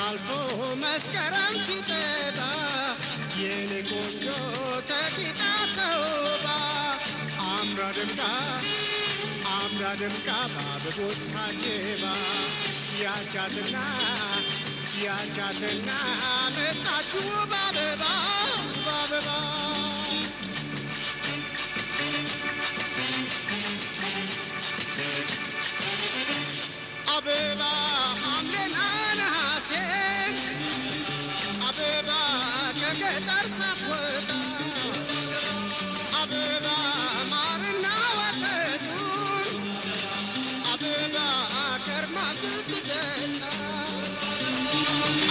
አልፎ መስከረም ሲጠባ የኔ ቆንጆ ተጊጣ ተውባ። አምራ ደምቃ አምራ ደምቃ በአበቦች ታጅባ ያቻትና ያቻትና መጣችሁ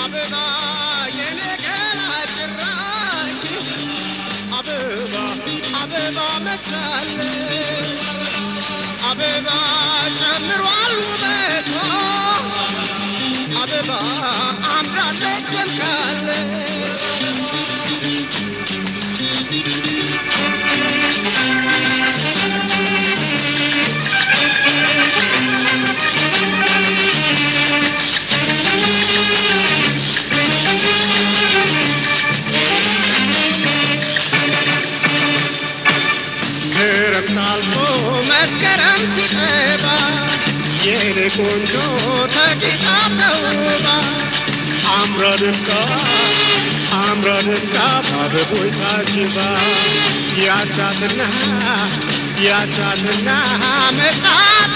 አበባ የኔ ገላ ጭራሽ አበባ አበባ መስላለች አበባ ክረምት አልፎ መስከረም ሲጠባ የኔ ቆንጆ ተጊጣ ተውባ። አምራ ደምቃ አምራ ደምቃ በአበቦች ታጅባ። ያቻትና ያቻትና መጣች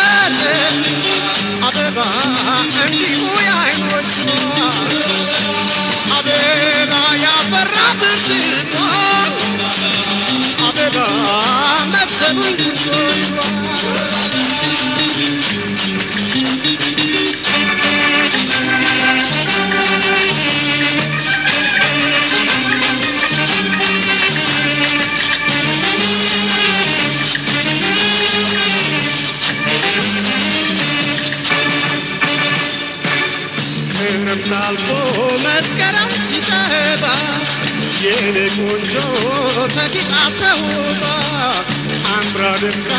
አልፎ መስከረም ሲጠባ የኔ ቆንጆ ተጊጣ ተውባ አምራ ደምቃ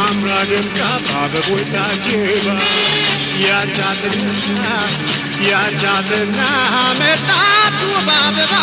አምራ ደምቃ በአበቦች ታጅባ። ያቻትና ያቻትና መጣች ውብ አበባ